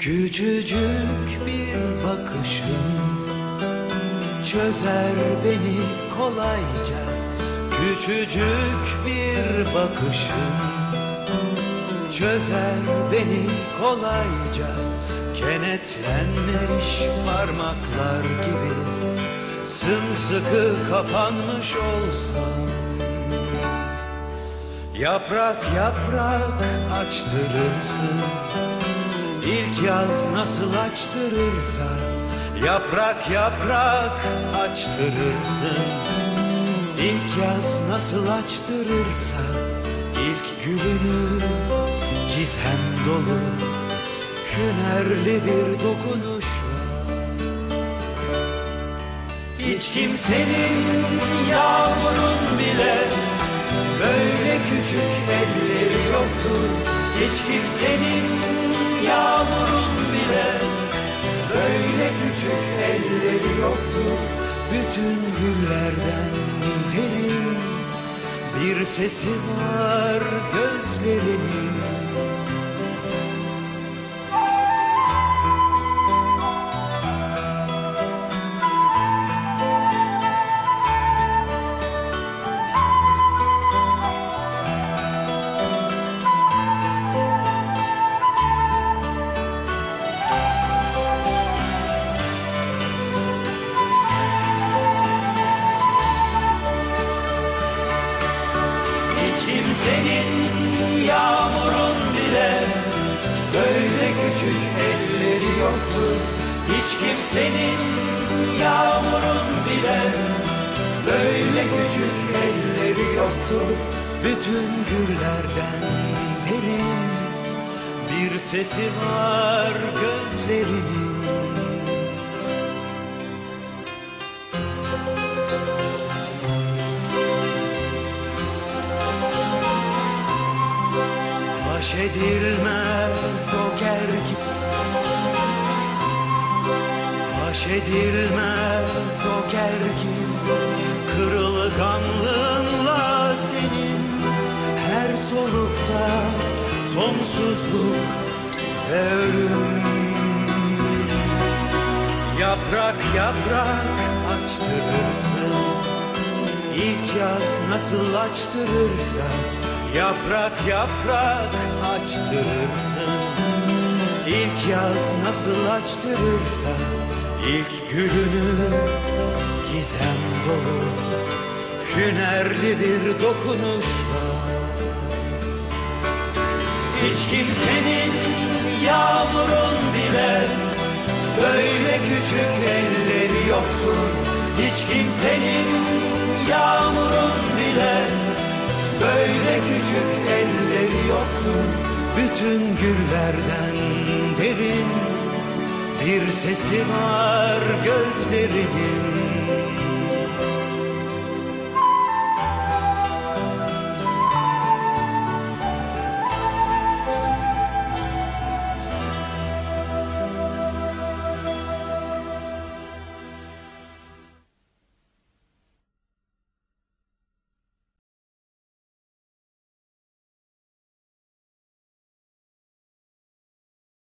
Küçücük bir bakışın çözer beni kolayca. Küçücük bir bakışın çözer beni kolayca. Kenetlenmiş parmaklar gibi sımsıkı kapanmış olsam Yaprak yaprak açtırırsın yaz nasıl açtırırsa Yaprak yaprak açtırırsın. İlk yaz nasıl açtırırsa ilk gülünü gizem dolu Hünerli bir dokunuşla. Hiç kimsenin yağmurun bile Böyle küçük elleri yoktur. Hiç kimsenin yağmurun bile. Böyle küçük elleri yoktur Bütün güllerden derin. Bir sesi var gözlerinin Hiç kimsenin yağmurun bile. Böyle küçük elleri yoktur Hiç kimsenin yağmurun bile. Böyle küçük elleri yoktur Bütün güllerden derin. Bir sesi var gözlerinin Baş edilmez o gergin Baş edilmez o gergin Kırılganlığınla senin Her solukta sonsuzluk ve ölüm. Yaprak yaprak açtırırsın. İlk yaz nasıl açtırırsa Yaprak yaprak açtırırsın. İlk yaz nasıl açtırırsa ilk gülünü gizem dolu Hünerli bir dokunuşla. Hiç kimsenin yağmurun bile Böyle küçük elleri yoktur. Hiç kimsenin yağmurun küçük elleri yoktur Bütün güllerden derin. Bir sesi var gözlerinin